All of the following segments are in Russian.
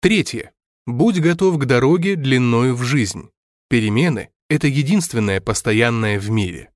Третье. Будь готов к дороге длиною в жизнь. Перемены — это единственное постоянное в мире.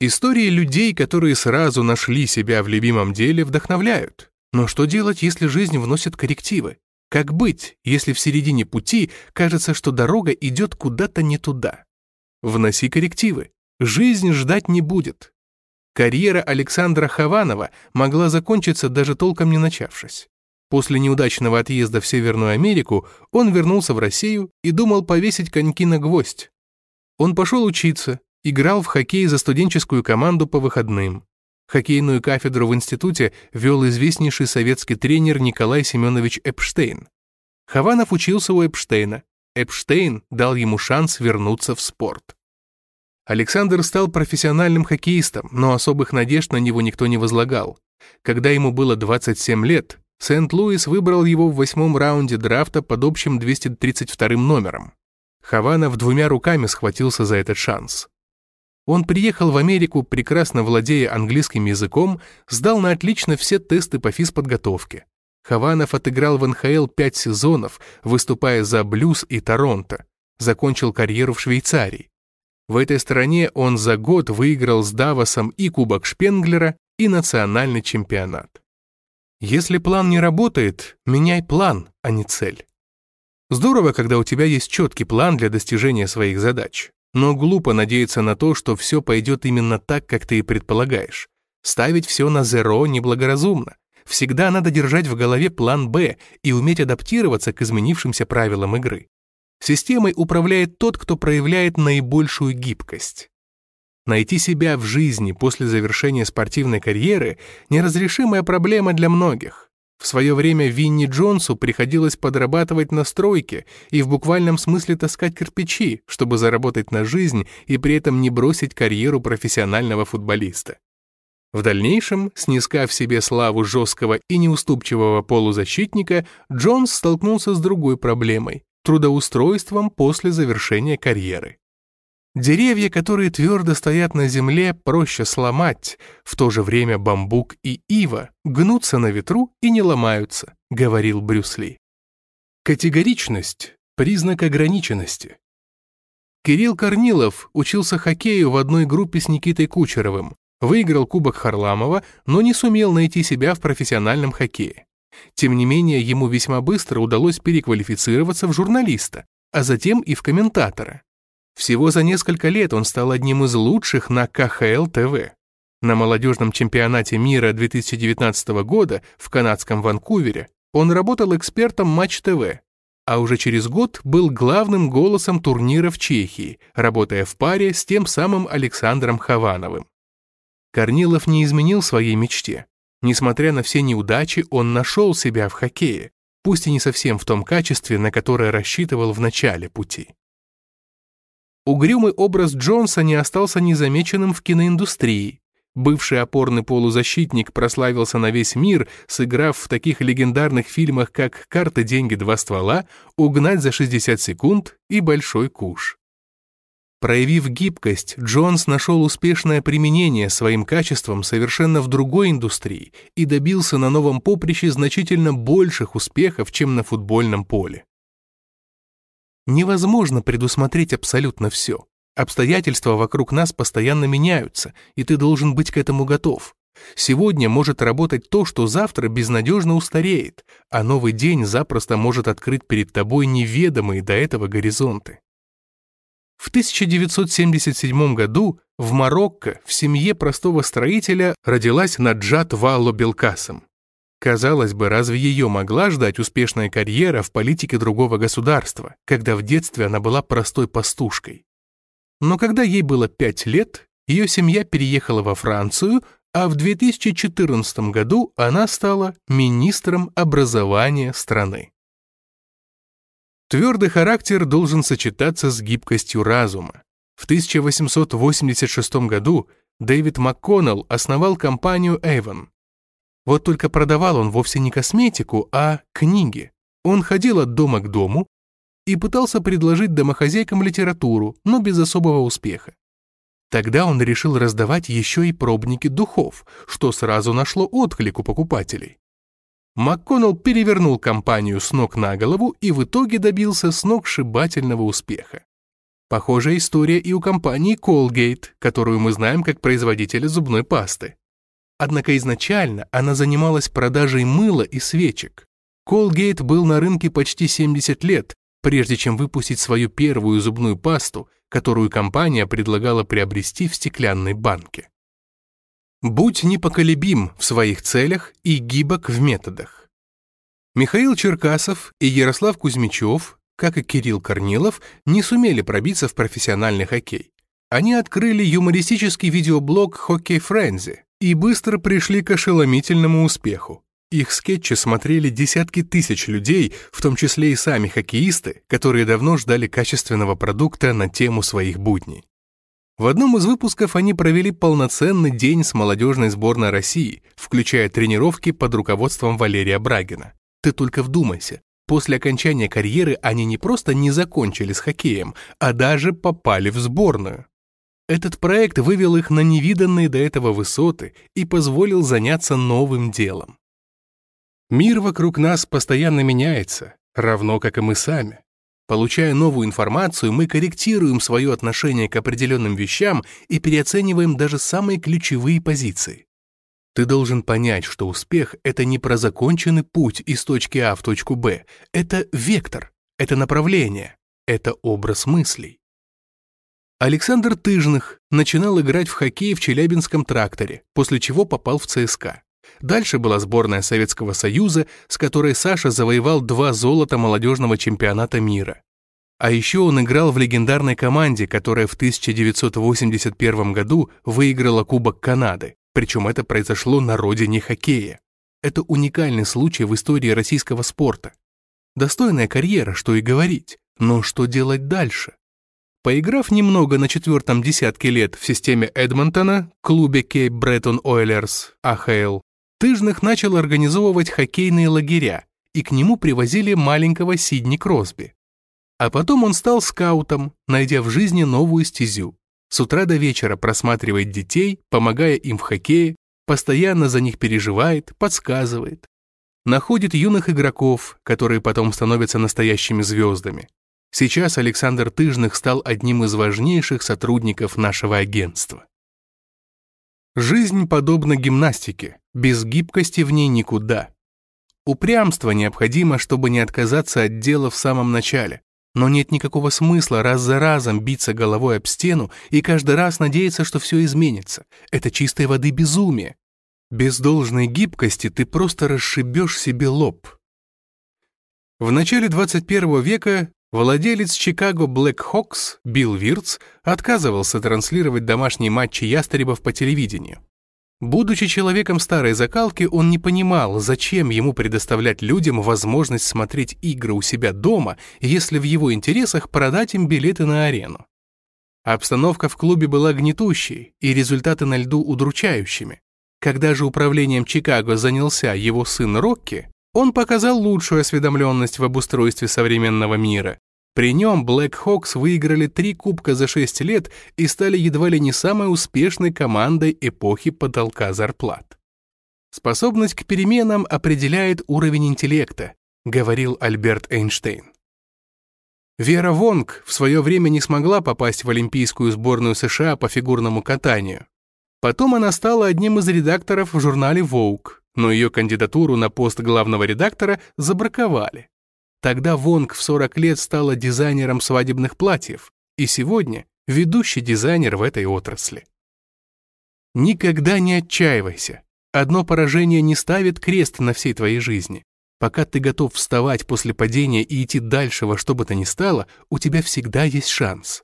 Истории людей, которые сразу нашли себя в любимом деле, вдохновляют. Но что делать, если жизнь вносит коррективы? Как быть, если в середине пути кажется, что дорога идет куда-то не туда? Вноси коррективы. Жизнь ждать не будет. Карьера Александра Хованова могла закончиться даже толком не начавшись. После неудачного отъезда в Северную Америку он вернулся в Россию и думал повесить коньки на гвоздь. Он пошел учиться, играл в хоккей за студенческую команду по выходным. Хоккейную кафедру в институте вел известнейший советский тренер Николай Семенович Эпштейн. Хованов учился у Эпштейна. Эпштейн дал ему шанс вернуться в спорт. Александр стал профессиональным хоккеистом, но особых надежд на него никто не возлагал. Когда ему было 27 лет, Сент-Луис выбрал его в восьмом раунде драфта под общим 232 номером. Хаванов двумя руками схватился за этот шанс. Он приехал в Америку, прекрасно владея английским языком, сдал на отлично все тесты по физподготовке. Хаванов отыграл в НХЛ пять сезонов, выступая за Блюз и Торонто. Закончил карьеру в Швейцарии. В этой стране он за год выиграл с Давосом и Кубок Шпенглера, и национальный чемпионат. Если план не работает, меняй план, а не цель. Здорово, когда у тебя есть четкий план для достижения своих задач. Но глупо надеяться на то, что все пойдет именно так, как ты и предполагаешь. Ставить все на зеро неблагоразумно. Всегда надо держать в голове план «Б» и уметь адаптироваться к изменившимся правилам игры. Системой управляет тот, кто проявляет наибольшую гибкость. Найти себя в жизни после завершения спортивной карьеры – неразрешимая проблема для многих. В свое время Винни Джонсу приходилось подрабатывать на стройке и в буквальном смысле таскать кирпичи, чтобы заработать на жизнь и при этом не бросить карьеру профессионального футболиста. В дальнейшем, снискав себе славу жесткого и неуступчивого полузащитника, Джонс столкнулся с другой проблемой – трудоустройством после завершения карьеры. Деревья, которые твердо стоят на земле, проще сломать, в то же время бамбук и ива гнутся на ветру и не ломаются, говорил Брюс Ли. Категоричность – признак ограниченности. Кирилл Корнилов учился хоккею в одной группе с Никитой Кучеровым, выиграл Кубок Харламова, но не сумел найти себя в профессиональном хоккее. Тем не менее, ему весьма быстро удалось переквалифицироваться в журналиста, а затем и в комментатора. Всего за несколько лет он стал одним из лучших на КХЛ-ТВ. На молодежном чемпионате мира 2019 года в канадском Ванкувере он работал экспертом Матч ТВ, а уже через год был главным голосом турнира в Чехии, работая в паре с тем самым Александром Хавановым. Корнилов не изменил своей мечте. Несмотря на все неудачи, он нашел себя в хоккее, пусть и не совсем в том качестве, на которое рассчитывал в начале пути. Угрюмый образ Джонса не остался незамеченным в киноиндустрии. Бывший опорный полузащитник прославился на весь мир, сыграв в таких легендарных фильмах, как «Карта, деньги, два ствола», «Угнать за 60 секунд» и «Большой куш». Проявив гибкость, Джонс нашел успешное применение своим качествам совершенно в другой индустрии и добился на новом поприще значительно больших успехов, чем на футбольном поле. Невозможно предусмотреть абсолютно все. Обстоятельства вокруг нас постоянно меняются, и ты должен быть к этому готов. Сегодня может работать то, что завтра безнадежно устареет, а новый день запросто может открыть перед тобой неведомые до этого горизонты. В 1977 году в Марокко в семье простого строителя родилась Наджат Валло Белкасом. Казалось бы, разве ее могла ждать успешная карьера в политике другого государства, когда в детстве она была простой пастушкой? Но когда ей было пять лет, ее семья переехала во Францию, а в 2014 году она стала министром образования страны. Твердый характер должен сочетаться с гибкостью разума. В 1886 году Дэвид МакКоннелл основал компанию Avon, вот только продавал он вовсе не косметику, а книги. Он ходил от дома к дому и пытался предложить домохозяйкам литературу, но без особого успеха. Тогда он решил раздавать еще и пробники духов, что сразу нашло отклик у покупателей. МакКоннелл перевернул компанию с ног на голову и в итоге добился сногсшибательного успеха. Похожая история и у компании Colgate, которую мы знаем как производителя зубной пасты. Однако изначально она занималась продажей мыла и свечек. Colgate был на рынке почти 70 лет, прежде чем выпустить свою первую зубную пасту, которую компания предлагала приобрести в стеклянной банке. Будь непоколебим в своих целях и гибок в методах. Михаил Черкасов и Ярослав Кузьмичев как и Кирилл Корнилов, не сумели пробиться в профессиональный хоккей. Они открыли юмористический видеоблог «Хоккей Френзи» и быстро пришли к ошеломительному успеху. Их скетчи смотрели десятки тысяч людей, в том числе и сами хоккеисты, которые давно ждали качественного продукта на тему своих будней. В одном из выпусков они провели полноценный день с молодежной сборной России, включая тренировки под руководством Валерия Брагина. Ты только вдумайся, После окончания карьеры они не просто не закончили с хоккеем, а даже попали в сборную. Этот проект вывел их на невиданные до этого высоты и позволил заняться новым делом. Мир вокруг нас постоянно меняется, равно как и мы сами. Получая новую информацию, мы корректируем свое отношение к определенным вещам и переоцениваем даже самые ключевые позиции. Ты должен понять, что успех — это не про законченный путь из точки А в точку Б. Это вектор, это направление, это образ мыслей. Александр Тыжных начинал играть в хоккей в Челябинском тракторе, после чего попал в ЦСКА. Дальше была сборная Советского Союза, с которой Саша завоевал два золота молодежного чемпионата мира. А еще он играл в легендарной команде, которая в 1981 году выиграла Кубок Канады. Причем это произошло на родине хоккея. Это уникальный случай в истории российского спорта. Достойная карьера, что и говорить, но что делать дальше? Поиграв немного на четвертом десятке лет в системе Эдмонтона, клубе Кейп Бреттон Ойлерс, АХЛ, Тыжных начал организовывать хоккейные лагеря, и к нему привозили маленького Сидни Кросби. А потом он стал скаутом, найдя в жизни новую стезю. С утра до вечера просматривает детей, помогая им в хоккее, постоянно за них переживает, подсказывает. Находит юных игроков, которые потом становятся настоящими звездами. Сейчас Александр Тыжных стал одним из важнейших сотрудников нашего агентства. Жизнь подобна гимнастике, без гибкости в ней никуда. Упрямство необходимо, чтобы не отказаться от дела в самом начале, но нет никакого смысла раз за разом биться головой об стену и каждый раз надеяться, что все изменится. Это чистой воды безумие. Без должной гибкости ты просто расшибешь себе лоб. В начале 21 века владелец Чикаго Блэк Хокс Билл Вирц отказывался транслировать домашние матчи ястребов по телевидению. Будучи человеком старой закалки, он не понимал, зачем ему предоставлять людям возможность смотреть игры у себя дома, если в его интересах продать им билеты на арену. Обстановка в клубе была гнетущей, и результаты на льду удручающими. Когда же управлением Чикаго занялся его сын Рокки, он показал лучшую осведомленность в обустройстве современного мира при нем Black Hawks выиграли три кубка за шесть лет и стали едва ли не самой успешной командой эпохи потолка зарплат. Способность к переменам определяет уровень интеллекта, говорил Альберт Эйнштейн. Вера Вонг в свое время не смогла попасть в Олимпийскую сборную США по фигурному катанию. Потом она стала одним из редакторов в журнале Vogue, но ее кандидатуру на пост главного редактора забраковали. Тогда Вонг в 40 лет стала дизайнером свадебных платьев, и сегодня ведущий дизайнер в этой отрасли. Никогда не отчаивайся. Одно поражение не ставит крест на всей твоей жизни. Пока ты готов вставать после падения и идти дальше во что бы то ни стало, у тебя всегда есть шанс.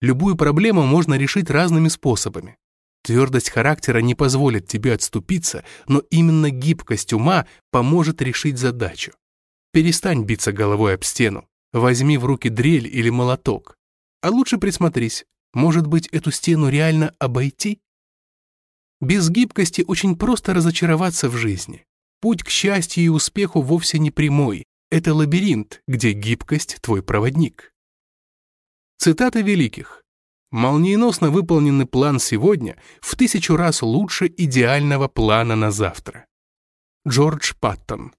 Любую проблему можно решить разными способами. Твердость характера не позволит тебе отступиться, но именно гибкость ума поможет решить задачу. Перестань биться головой об стену. Возьми в руки дрель или молоток. А лучше присмотрись. Может быть, эту стену реально обойти? Без гибкости очень просто разочароваться в жизни. Путь к счастью и успеху вовсе не прямой. Это лабиринт, где гибкость — твой проводник. Цитата великих. Молниеносно выполненный план сегодня в тысячу раз лучше идеального плана на завтра. Джордж Паттон